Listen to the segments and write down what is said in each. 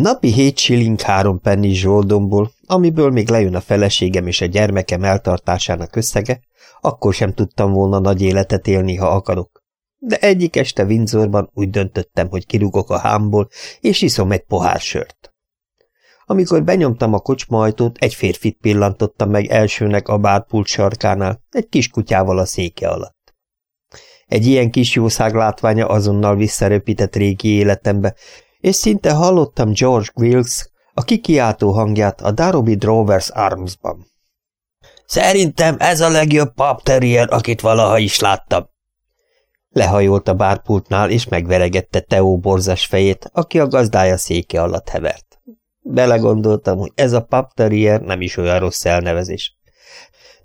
Napi hét shilling három penny zsoldomból, amiből még lejön a feleségem és a gyermekem eltartásának összege, akkor sem tudtam volna nagy életet élni, ha akarok. De egyik este Windsorban úgy döntöttem, hogy kirugok a hámból, és iszom egy pohár sört. Amikor benyomtam a kocsmajtót, egy férfit pillantottam meg elsőnek a bárpult sarkánál, egy kis kutyával a széke alatt. Egy ilyen kis jószág látványa azonnal visszaröpített régi életembe, és szinte hallottam George Wilkes, a kikiáltó hangját a Darobi Drovers Armsban. Szerintem ez a legjobb pap terrier, akit valaha is láttam. Lehajolt a bárpultnál, és megveregette Teó borzas fejét, aki a gazdája széke alatt hevert. Belegondoltam, hogy ez a pap terrier nem is olyan rossz elnevezés.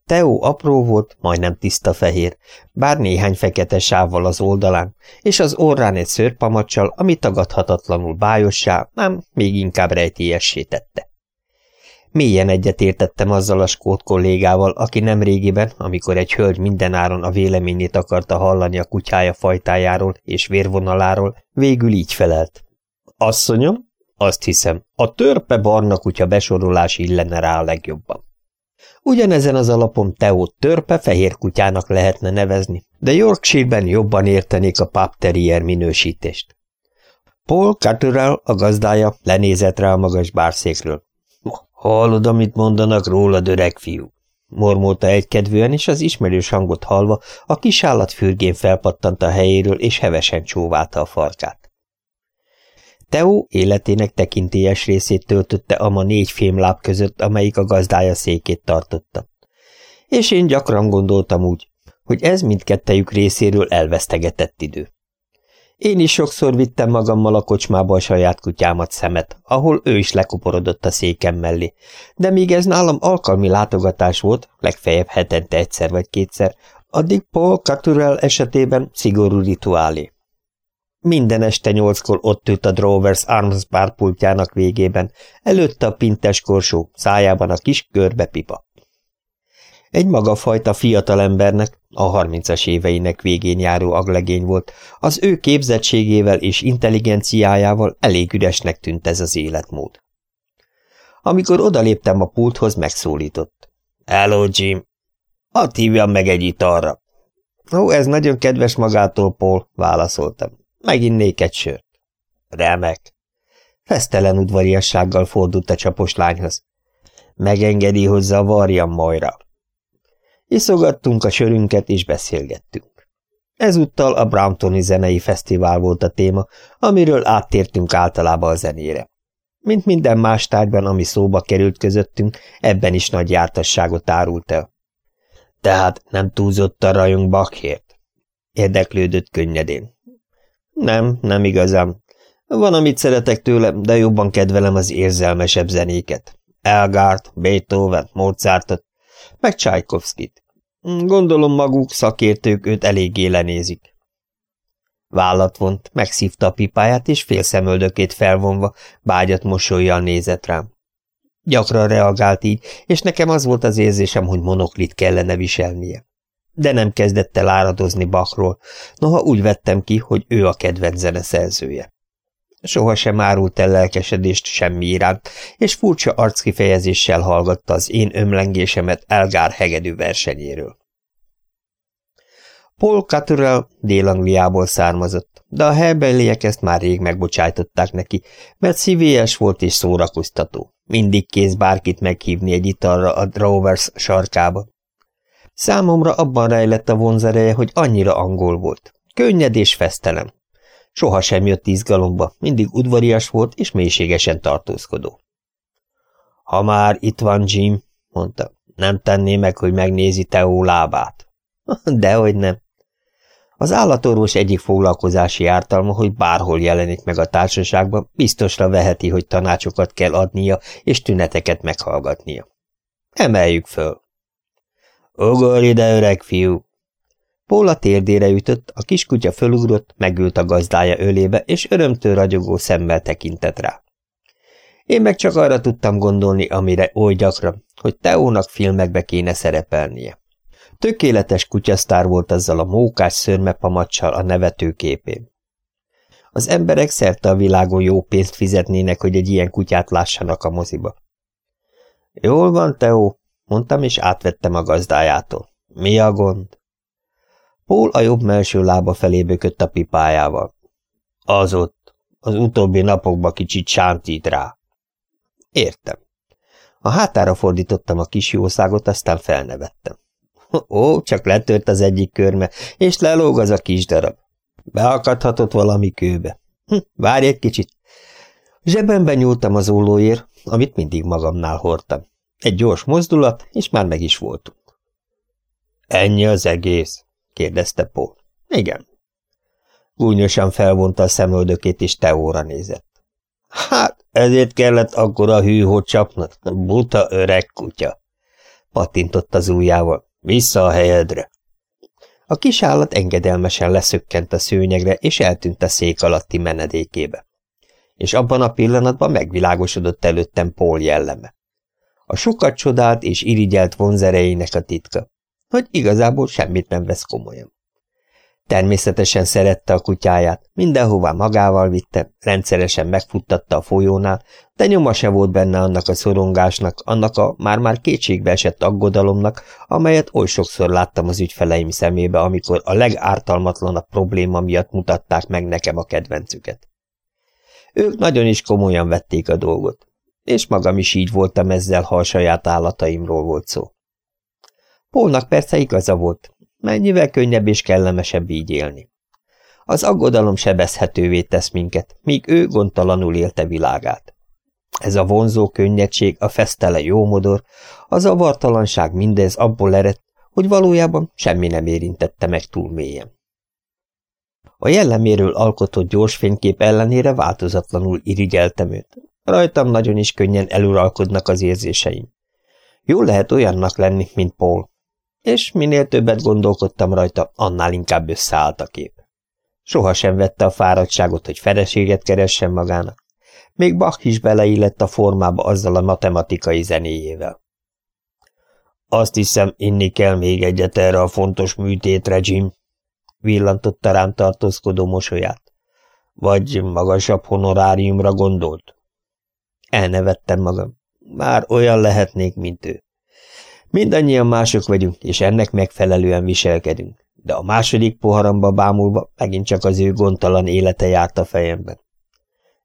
Teó apró volt, majdnem tiszta fehér, bár néhány fekete sávval az oldalán, és az orrán egy szőrpamacsal, ami tagadhatatlanul bájossá, nem, még inkább rejtélyessé tette. Mélyen egyetértettem azzal a skót kollégával, aki nem régiben, amikor egy hölgy mindenáron a véleményét akarta hallani a kutyája fajtájáról és vérvonaláról, végül így felelt. Asszonyom, azt hiszem, a törpe barna kutya besorolás illene rá a legjobban. Ugyanezen az alapon Teót törpe fehér kutyának lehetne nevezni, de Yorkshire-ben jobban értenék a Pap Terrier minősítést. Paul Cutterell, a gazdája, lenézett rá a magas bárszékről. Hallod, amit mondanak róla, öreg fiú? mormolta egykedvűen, és az ismerős hangot hallva a kis állat fürgén felpattant a helyéről, és hevesen csóválta a farkát. Teó életének tekintélyes részét töltötte ama négy fémláb között, amelyik a gazdája székét tartotta. És én gyakran gondoltam úgy, hogy ez mindkettejük részéről elvesztegetett idő. Én is sokszor vittem magammal a kocsmába a saját kutyámat szemet, ahol ő is lekuporodott a székem mellé, de míg ez nálam alkalmi látogatás volt, legfeljebb hetente egyszer vagy kétszer, addig Paul Caturel esetében szigorú rituálé. Minden este nyolckor ott ült a Drovers Arms bar pultjának végében, előtte a pintes korsó, szájában a kis körbe pipa. Egy magafajta fiatalembernek, a harmincas éveinek végén járó aglegény volt, az ő képzettségével és intelligenciájával elég üresnek tűnt ez az életmód. Amikor odaléptem a pulthoz, megszólított. – Hello, Jim! Hadd hívjam meg egy italra! – Ó, ez nagyon kedves magától, Paul, válaszoltam. Meginnék egy sört. Remek. Fesztelen udvariassággal fordult a csapos lányhoz. Megengedi, hogy zavarjam majra. Iszogattunk a sörünket, és beszélgettünk. Ezúttal a Browntoni Zenei Fesztivál volt a téma, amiről áttértünk általában a zenére. Mint minden más tárgyban, ami szóba került közöttünk, ebben is nagy jártasságot árult el. Tehát nem túlzott a rajong Bachért? Érdeklődött könnyedén. Nem, nem igazán. Van, amit szeretek tőle, de jobban kedvelem az érzelmesebb zenéket. Elgárt, Beethoven, Mozartot, meg Csajkovszkit. Gondolom maguk, szakértők őt eléggé lenézik. Vállat vont, megszívta a pipáját, és félszemöldökét felvonva, bágyat mosolyjal nézett rám. Gyakran reagált így, és nekem az volt az érzésem, hogy monoklit kellene viselnie de nem kezdett el áradozni Bachról, noha úgy vettem ki, hogy ő a kedvenc zeneszerzője. Soha sem árult el lelkesedést semmi iránt, és furcsa arckifejezéssel hallgatta az én ömlengésemet Elgár hegedű versenyéről. Paul Cutterell Dél-Angliából származott, de a helybeliek ezt már rég megbocsájtották neki, mert szívélyes volt és szórakoztató. Mindig kész bárkit meghívni egy italra a Drovers sarkába, Számomra abban rejlett a vonzereje, hogy annyira angol volt. Könnyed és fesztelen. Soha sem jött izgalomba, mindig udvarias volt és mélységesen tartózkodó. Ha már itt van Jim, mondta, nem tenné meg, hogy megnézi Teó lábát. Dehogy nem. Az állatorvos egyik foglalkozási ártalma, hogy bárhol jelenik meg a társaságban, biztosra veheti, hogy tanácsokat kell adnia és tüneteket meghallgatnia. Emeljük föl. Ugorj ide, öreg fiú! Póla térdére ütött, a kiskutya fölugrott, megült a gazdája ölébe, és örömtől ragyogó szemmel tekintett rá. Én meg csak arra tudtam gondolni, amire oly gyakran, hogy Teónak filmekbe kéne szerepelnie. Tökéletes kutyasztár volt azzal a mókás szörmepamacsal a nevető képén. Az emberek szerte a világon jó pénzt fizetnének, hogy egy ilyen kutyát lássanak a moziba. Jól van, Teó, mondtam, és átvettem a gazdájától. Mi a gond? Paul a jobb melső lába felé bökött a pipájával. Az ott. Az utóbbi napokban kicsit sántít rá. Értem. A hátára fordítottam a kis jószágot, aztán felnevettem. Ó, csak letört az egyik körme, és lelóg az a kis darab. Beakadhatott valami kőbe. Hm, várj egy kicsit. Zsebemben nyúltam az ollóért, amit mindig magamnál hordtam. Egy gyors mozdulat, és már meg is voltunk. Ennyi az egész? kérdezte Paul. Igen. Gúnyosan felvonta a szemöldökét, és Teóra nézett. Hát, ezért kellett akkor a hűhót csapnod, buta öreg kutya. Patintott az ujjával. Vissza a helyedre. A kis állat engedelmesen leszökkent a szőnyegre, és eltűnt a szék alatti menedékébe. És abban a pillanatban megvilágosodott előttem Paul jelleme. A sokat csodált és irigyelt vonzerejének a titka, hogy igazából semmit nem vesz komolyan. Természetesen szerette a kutyáját, mindenhová magával vitte, rendszeresen megfuttatta a folyónál, de nyoma se volt benne annak a szorongásnak, annak a már-már kétségbe esett aggodalomnak, amelyet oly sokszor láttam az ügyfeleim szemébe, amikor a legártalmatlanabb probléma miatt mutatták meg nekem a kedvencüket. Ők nagyon is komolyan vették a dolgot, és magam is így voltam ezzel, ha a saját állataimról volt szó. Pólnak persze igaza volt, Mennyivel könnyebb és kellemesebb így élni. Az aggodalom sebezhetővé tesz minket, míg ő gondtalanul élte világát. Ez a vonzó könnyedség, a fesztele jómodor, a zavartalanság mindez abból ered, hogy valójában semmi nem érintette meg túl mélyen. A jelleméről alkotott gyors fénykép ellenére változatlanul irigyeltem őt. Rajtam nagyon is könnyen eluralkodnak az érzéseim. Jól lehet olyannak lenni, mint Paul, és minél többet gondolkodtam rajta, annál inkább összeállt a kép. Soha sem vette a fáradtságot, hogy feleséget keressen magának. Még Bach is beleillett a formába azzal a matematikai zenéjével. Azt hiszem, inni kell még egyet erre a fontos műtétre, Jim, villantotta rám tartózkodó mosolyát. Vagy magasabb honoráriumra gondolt? Elnevettem magam. Már olyan lehetnék, mint ő. Mindannyian mások vagyunk, és ennek megfelelően viselkedünk, de a második poharamba bámulva megint csak az ő gondtalan élete járt a fejemben.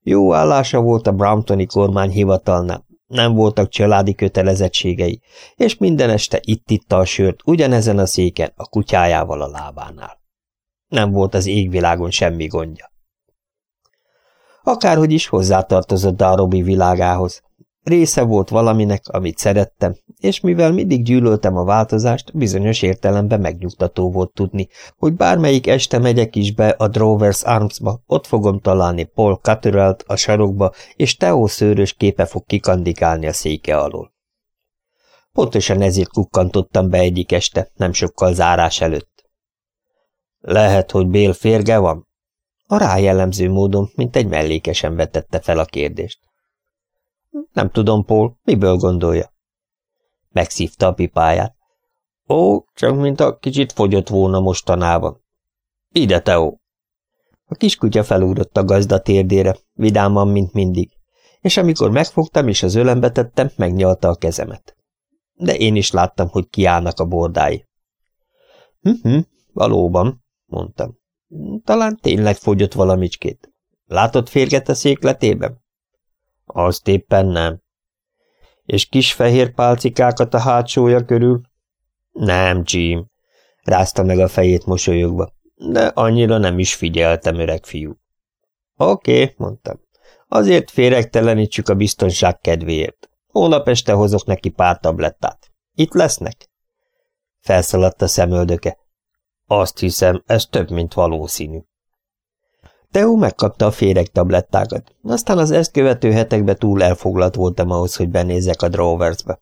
Jó állása volt a Bramptoni kormány hivatalnál, nem voltak családi kötelezettségei, és minden este itt-itta a sört ugyanezen a széken a kutyájával a lábánál. Nem volt az égvilágon semmi gondja. Akárhogy is hozzátartozott Darobi világához, Része volt valaminek, amit szerettem, és mivel mindig gyűlöltem a változást, bizonyos értelemben megnyugtató volt tudni, hogy bármelyik este megyek is be a Drovers Armsba, ott fogom találni Paul Cutterelt a sarokba, és Theo szőrös képe fog kikandikálni a széke alól. Pontosan ezért kukkantottam be egyik este, nem sokkal zárás előtt. Lehet, hogy Bél férge van? A rájellemző módon, mint egy mellékesen vetette fel a kérdést. Nem tudom, Paul, miből gondolja? Megszívta a pipáját. Ó, csak mint a kicsit fogyott volna mostanában. Ide, Teó! A kiskutya felugrott a gazda térdére, vidáman, mint mindig, és amikor megfogtam és az ölembe tettem, megnyalta a kezemet. De én is láttam, hogy kiállnak a bordái. Hm, valóban, mondtam. Talán tényleg fogyott valamicskét. Látott férget a székletében? Azt éppen nem. És kis fehér pálcikákat a hátsója körül? Nem, Jim, rázta meg a fejét mosolyogva, de annyira nem is figyeltem, öreg fiú. Oké, mondtam. Azért féregtelenítsük a biztonság kedvéért. Hónap este hozok neki pár tablettát. Itt lesznek? Felszaladt a szemöldöke. Azt hiszem, ez több, mint valószínű. Teó megkapta a féreg tablettákat, aztán az ezt követő hetekben túl elfoglalt voltam ahhoz, hogy benézzek a Droversbe.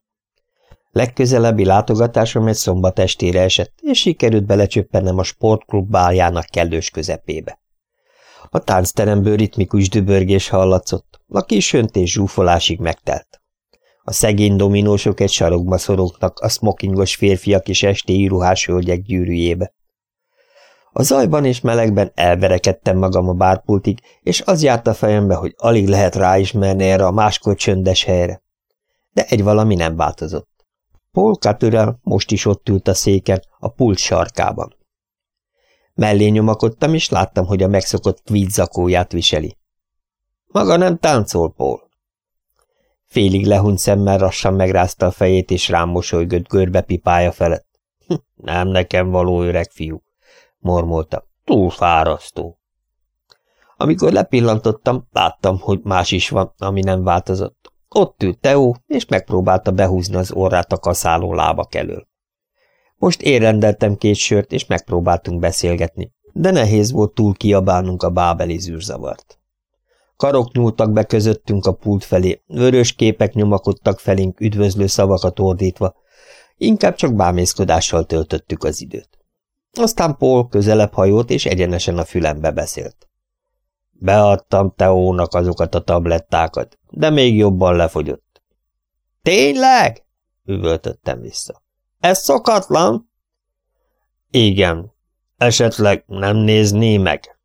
Legközelebbi látogatásom egy szombat estére esett, és sikerült belecsöppennem a sportklub báljának kellős közepébe. A táncteremből ritmikus dübörgés hallatszott, a kis söntés zsúfolásig megtelt. A szegény dominósok egy sarokba szorogtak a smokingos férfiak és estéi íruhás hölgyek gyűrűjébe. A zajban és melegben elverekedtem magam a bárpultig, és az járt a fejembe, hogy alig lehet ráismerni erre a máskor csöndes helyre. De egy valami nem változott. Paul Catürel most is ott ült a széken, a pult sarkában. Mellé nyomakodtam, és láttam, hogy a megszokott tweed viseli. Maga nem táncol, Paul. Félig lehunyt szemmel rassan megrázta a fejét, és rám mosolygott görbe pipája felett. Hm, nem nekem való öreg fiú, mormolta. Túl fárasztó. Amikor lepillantottam, láttam, hogy más is van, ami nem változott. Ott ült Teó, és megpróbálta behúzni az orrát a kaszáló lábak elől. Most én rendeltem két sört, és megpróbáltunk beszélgetni, de nehéz volt túl kiabálnunk a bábeli zűrzavart. Karok nyúltak be közöttünk a pult felé, vörös képek nyomakodtak felénk üdvözlő szavakat ordítva, inkább csak bámészkodással töltöttük az időt. Aztán Paul közelebb hajolt, és egyenesen a fülembe beszélt. Beadtam Teónak azokat a tablettákat, de még jobban lefogyott. Tényleg? üvöltöttem vissza. Ez szokatlan? Igen. Esetleg nem nézné meg?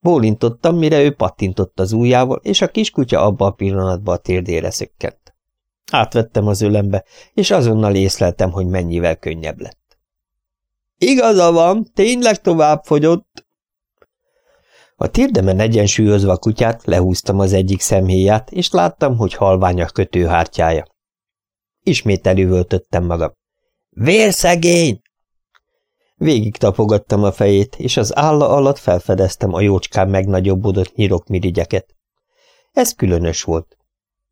Bólintottam, mire ő pattintott az ujjával, és a kiskutya abban a pillanatban a térdére szökkent. Átvettem az ölembe, és azonnal észleltem, hogy mennyivel könnyebb lett. Igaza van, tényleg tovább fogyott. A térdemen egyensúlyozva a kutyát lehúztam az egyik szemhéját, és láttam, hogy halvány a kötőhártyája. Ismét elüvöltöttem magam. Vérszegény! Végig tapogattam a fejét, és az álla alatt felfedeztem a jócskán megnagyobbodott nyirokmirigyeket. Ez különös volt.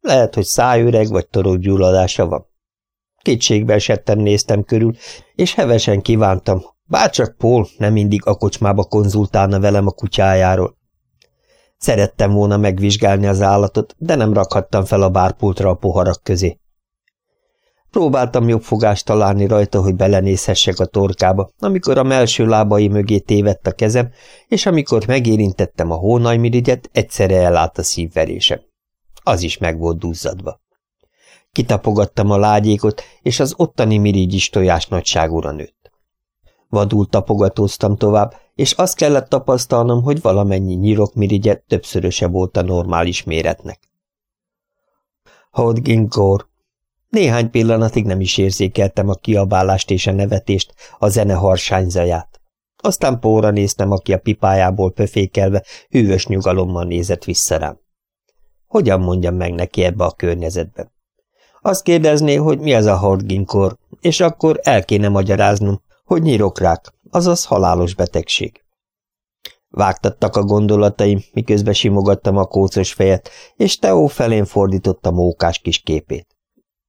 Lehet, hogy szájüreg vagy torokgyulladása van. Kétségbe esettem néztem körül, és hevesen kívántam, bárcsak Paul nem mindig a kocsmába konzultálna velem a kutyájáról. Szerettem volna megvizsgálni az állatot, de nem rakhattam fel a bárpultra a poharak közé. Próbáltam jobb fogást találni rajta, hogy belenézhessek a torkába, amikor a melső lábai mögé tévedt a kezem, és amikor megérintettem a hónajmirigyet, egyszerre elállt a szívverésem. Az is meg volt duzzadva. Kitapogattam a lágyékot, és az ottani mirigy is tojás nagyságúra nőtt. Vadul tapogatóztam tovább, és azt kellett tapasztalnom, hogy valamennyi nyirokmirigye többszöröse volt a normális méretnek. Hodginkor, néhány pillanatig nem is érzékeltem a kiabálást és a nevetést, a zene harsányzaját. Aztán póra néztem, aki a pipájából pöfékelve hűvös nyugalommal nézett vissza rám. Hogyan mondjam meg neki ebbe a környezetben? Azt kérdezné, hogy mi az a Hordginkor, és akkor el kéne magyaráznom, hogy nyirokrák, azaz halálos betegség. Vágtattak a gondolataim, miközben simogattam a kócos fejet, és Teó felén fordította mókás kis képét.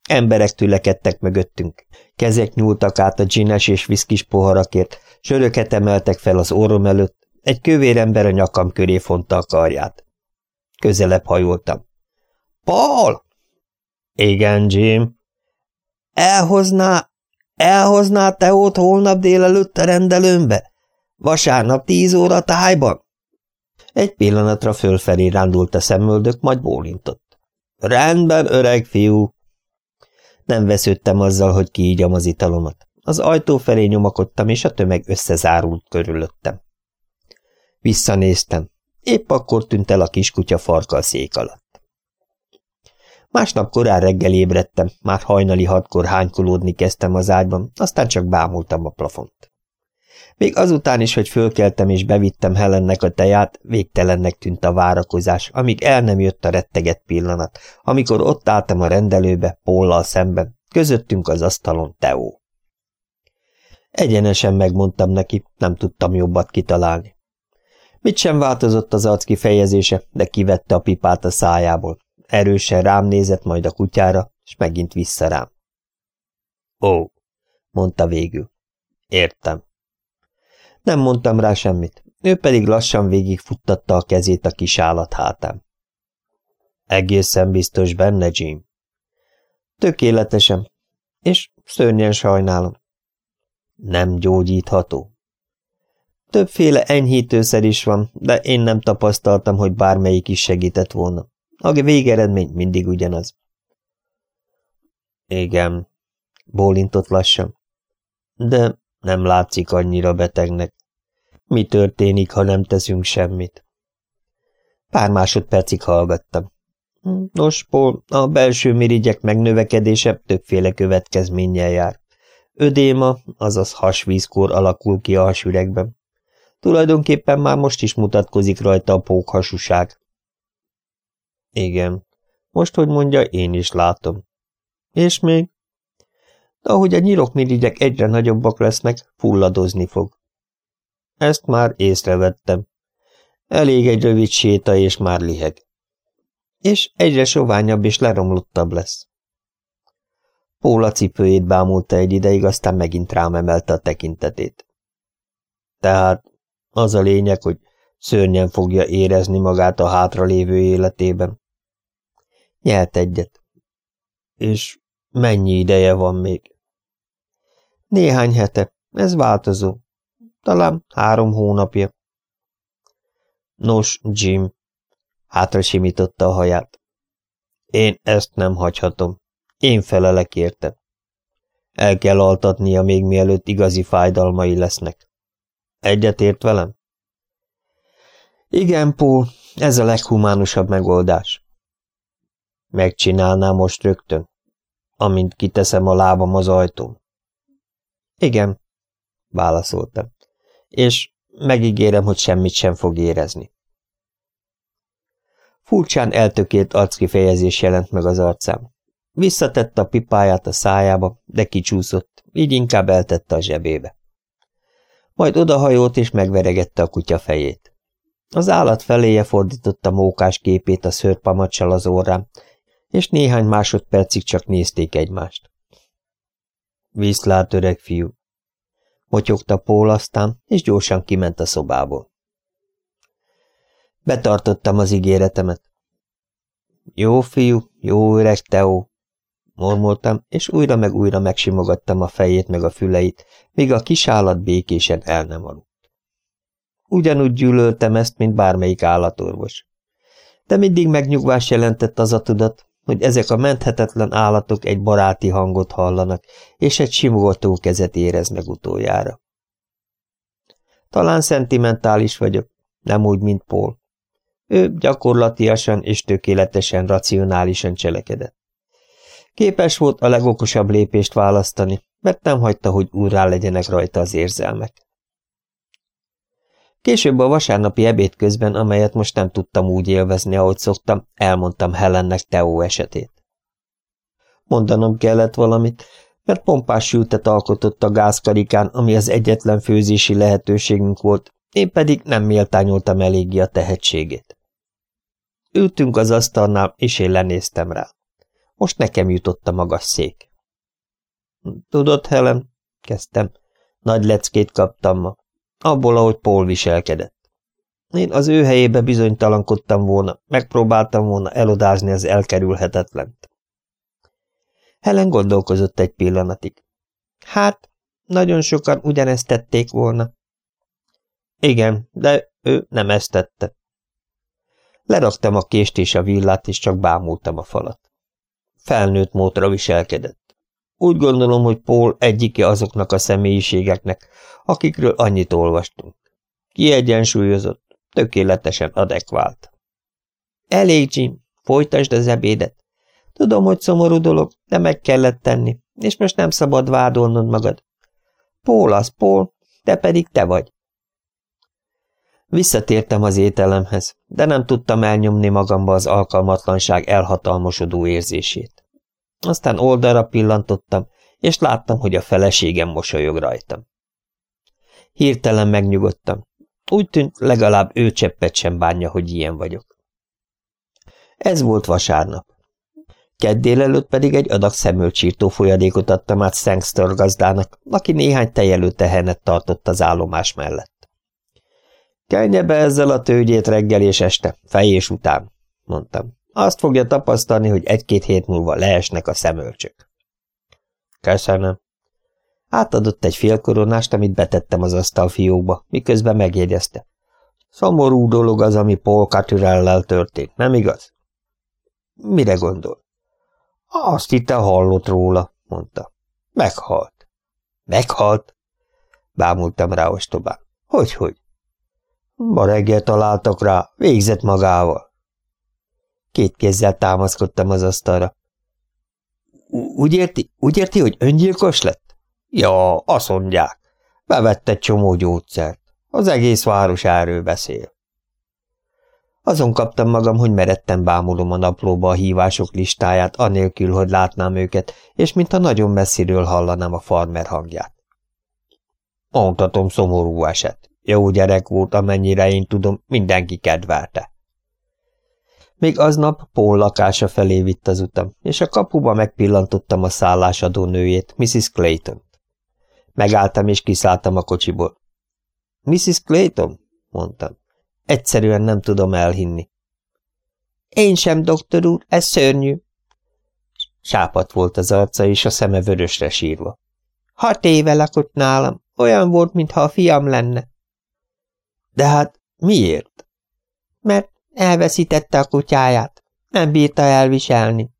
Emberek tülekedtek mögöttünk. Kezek nyúltak át a dzsines és viszkis poharakért, söröket emeltek fel az orrom előtt, egy kövér ember a nyakam köré fonta a karját. Közelebb hajoltam. – Paul! – Igen, Jim. – Elhozná, elhozná Teót holnap délelőtt a rendelőmbe? Vasárnap tíz óra tájban? Egy pillanatra fölfelé rándult a szemöldök, majd bólintott. – Rendben, öreg fiú! Nem vesződtem azzal, hogy kiígyam az italomat. Az ajtó felé nyomakodtam, és a tömeg összezárult körülöttem. Visszanéztem. Épp akkor tűnt el a kiskutya farka a szék alatt. Másnap korán reggel ébredtem, már hajnali hatkor hánykolódni kezdtem az ágyban, aztán csak bámultam a plafont. Még azután is, hogy fölkeltem és bevittem Helennek a teját, végtelennek tűnt a várakozás, amíg el nem jött a retteget pillanat, amikor ott álltam a rendelőbe, Póllal szemben, közöttünk az asztalon Teó. Egyenesen megmondtam neki, nem tudtam jobbat kitalálni. Mit sem változott az arc kifejezése, de kivette a pipát a szájából. Erősen rám nézett, majd a kutyára, és megint vissza rám. Ó, mondta végül. Értem. Nem mondtam rá semmit, ő pedig lassan végigfuttatta a kezét a kis állat hátán. Egészen biztos benne, Jim? Tökéletesen, és szörnyen sajnálom. Nem gyógyítható. Többféle enyhítőszer is van, de én nem tapasztaltam, hogy bármelyik is segített volna. A végeredmény mindig ugyanaz. Igen, bólintott lassan. De nem látszik annyira betegnek. Mi történik, ha nem teszünk semmit? Pár másodpercig hallgattam. Nos, Paul, a belső mirigyek megnövekedése többféle következménnyel jár. Ödéma, azaz hasvízkór alakul ki a hasüregben. Tulajdonképpen már most is mutatkozik rajta a pókhasúság. Igen, most, hogy mondja, én is látom. És még? De ahogy a nyirokmirigyek egyre nagyobbak lesznek, fulladozni fog. Ezt már észrevettem. Elég egy rövid séta, és már liheg. És egyre soványabb és leromlottabb lesz. Póla cipőjét bámulta egy ideig, aztán megint rám emelte a tekintetét. Tehát az a lényeg, hogy szörnyen fogja érezni magát a hátralévő életében. Nyelt egyet. És mennyi ideje van még? Néhány hete. Ez változó. Talán három hónapja. Nos, Jim, hátra simította a haját. Én ezt nem hagyhatom. Én felelek érte. El kell altatnia még mielőtt igazi fájdalmai lesznek. Egyetért velem? Igen, Paul, ez a leghumánusabb megoldás. Megcsinálnám most rögtön, amint kiteszem a lábam az ajtón. Igen, válaszoltam, és megígérem, hogy semmit sem fog érezni. Furcsán eltökélt arckifejezés jelent meg az arcám. Visszatette a pipáját a szájába, de kicsúszott, így inkább eltette a zsebébe. Majd odahajolt és megveregette a kutya fejét. Az állat feléje fordította mókás képét a szőrpamacsal az órán, és néhány másodpercig csak nézték egymást. Viszlát, öreg fiú! Motyogta Pól aztán, és gyorsan kiment a szobából. Betartottam az ígéretemet. Jó fiú, jó öreg Teó, mormoltam, és újra meg újra megsimogattam a fejét meg a füleit, míg a kis állat békésen el nem aludt. Ugyanúgy gyűlöltem ezt, mint bármelyik állatorvos. De mindig megnyugvás jelentett az a tudat, hogy ezek a menthetetlen állatok egy baráti hangot hallanak, és egy simogató kezet éreznek utoljára. Talán szentimentális vagyok, nem úgy, mint Paul. Ő gyakorlatiasan és tökéletesen racionálisan cselekedett. Képes volt a legokosabb lépést választani, mert nem hagyta, hogy úrrá legyenek rajta az érzelmek. Később a vasárnapi ebéd közben, amelyet most nem tudtam úgy élvezni, ahogy szoktam, elmondtam Helennek Teó esetét. Mondanom kellett valamit, mert pompás sültet alkotott a gázkarikán, ami az egyetlen főzési lehetőségünk volt, én pedig nem méltányoltam eléggé a tehetségét. Ültünk az asztalnál, és én lenéztem rá. Most nekem jutott a magas szék. Tudod, Helen, kezdtem, nagy leckét kaptam ma, abból, ahogy Paul viselkedett. Én az ő helyébe bizonytalankodtam volna, megpróbáltam volna elodázni az elkerülhetetlent. Helen gondolkozott egy pillanatig. Hát, nagyon sokan ugyanezt tették volna. Igen, de ő nem ezt tette. Leraktam a kést és a villát, és csak bámultam a falat. Felnőtt módra viselkedett. Úgy gondolom, hogy Paul egyike azoknak a személyiségeknek, akikről annyit olvastunk. Kiegyensúlyozott, tökéletesen adekvált. Elég, Jim, folytasd az ebédet. Tudom, hogy szomorú dolog, de meg kellett tenni, és most nem szabad vádolnod magad. Paul az Paul, te pedig te vagy. Visszatértem az ételemhez, de nem tudtam elnyomni magamba az alkalmatlanság elhatalmosodó érzését. Aztán oldalra pillantottam, és láttam, hogy a feleségem mosolyog rajtam. Hirtelen megnyugodtam. Úgy tűnt, legalább ő cseppet sem bánja, hogy ilyen vagyok. Ez volt vasárnap. Kedd délelőtt pedig egy adag szemölcsírtó folyadékot adtam át Sangster gazdának, aki néhány tejelő tehenet tartott az állomás mellett. Kenje be ezzel a tőgyét reggel és este, fejés után, mondtam. Azt fogja tapasztalni, hogy egy-két hét múlva leesnek a szemölcsök. Köszönöm. Átadott egy félkoronást, amit betettem az asztalfiókba, miközben megjegyezte. Szomorú dolog az, ami Paul Caturellel történt, nem igaz? Mire gondol? Azt hitte hallott róla, mondta. Meghalt. Meghalt? Bámultam rá ostobán. Hogyhogy? Ma reggel találtak rá, végzett magával. Két kézzel támaszkodtam az asztalra. Úgy érti, úgy érti, hogy öngyilkos lett? Ja, azt mondják. Bevett egy csomó gyógyszert. Az egész város erről beszél. Azon kaptam magam, hogy meredten bámulom a naplóba a hívások listáját, anélkül, hogy látnám őket, és mintha nagyon messziről hallanám a farmer hangját. Mondhatom szomorú eset. Jó gyerek volt, amennyire én tudom, mindenki kedvelte. Még aznap Paul lakása felé vitt az utam, és a kapuba megpillantottam a szállásadó nőjét, Mrs. Clayton. Megálltam és kiszálltam a kocsiból. Mrs. Clayton? mondtam. Egyszerűen nem tudom elhinni. Én sem, doktor úr, ez szörnyű. Sápat volt az arca, és a szeme vörösre sírva. Hat éve lakott nálam, olyan volt, mintha a fiam lenne. De hát miért? Mert elveszítette a kutyáját. Nem bírta elviselni.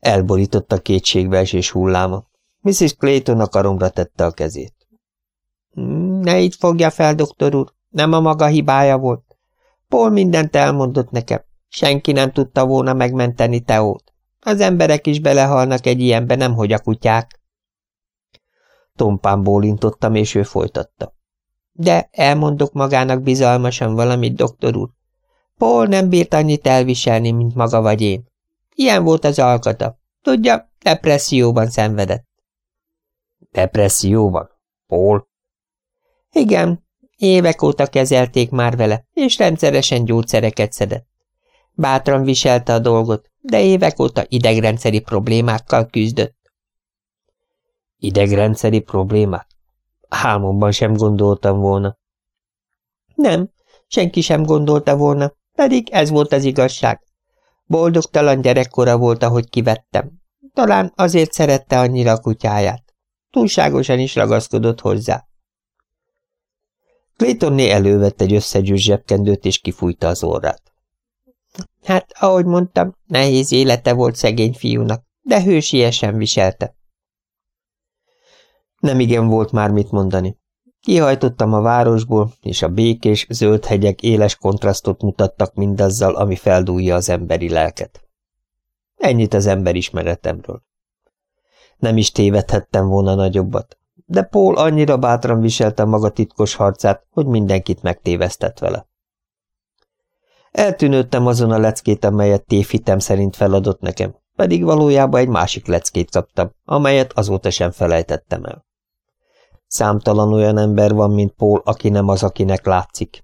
Elborította kétségbeesés hulláma. Mrs. Clayton a karomra tette a kezét. Ne így fogja fel, doktor úr. Nem a maga hibája volt. Paul mindent elmondott nekem. Senki nem tudta volna megmenteni Teót. Az emberek is belehalnak egy ilyenbe, nemhogy a kutyák. Tompán bólintottam, és ő folytatta. De elmondok magának bizalmasan valamit, doktor úr. Paul nem bírt annyit elviselni, mint maga vagy én. Ilyen volt az alkata. Tudja, depresszióban szenvedett. Depresszióban? Paul? Igen, Évek óta kezelték már vele, és rendszeresen gyógyszereket szedett. Bátran viselte a dolgot, de évek óta idegrendszeri problémákkal küzdött. Idegrendszeri problémák? Álmomban sem gondoltam volna. Nem, senki sem gondolta volna, pedig ez volt az igazság. Boldogtalan gyerekkora volt, ahogy kivettem. Talán azért szerette annyira a kutyáját. Túlságosan is ragaszkodott hozzá. Claytonné elővett egy összegyűs zsebkendőt, és kifújta az orrát. Hát, ahogy mondtam, nehéz élete volt szegény fiúnak, de hősiesen viselte. Nem igen volt már mit mondani. Kihajtottam a városból, és a békés, zöld hegyek éles kontrasztot mutattak mindazzal, ami feldúlja az emberi lelket. Ennyit az emberismeretemről. Nem is tévedhettem volna nagyobbat de Paul annyira bátran viselte maga titkos harcát, hogy mindenkit megtévesztett vele. Eltűnődtem azon a leckét, amelyet tévhitem szerint feladott nekem, pedig valójában egy másik leckét kaptam, amelyet azóta sem felejtettem el. Számtalan olyan ember van, mint Paul, aki nem az, akinek látszik,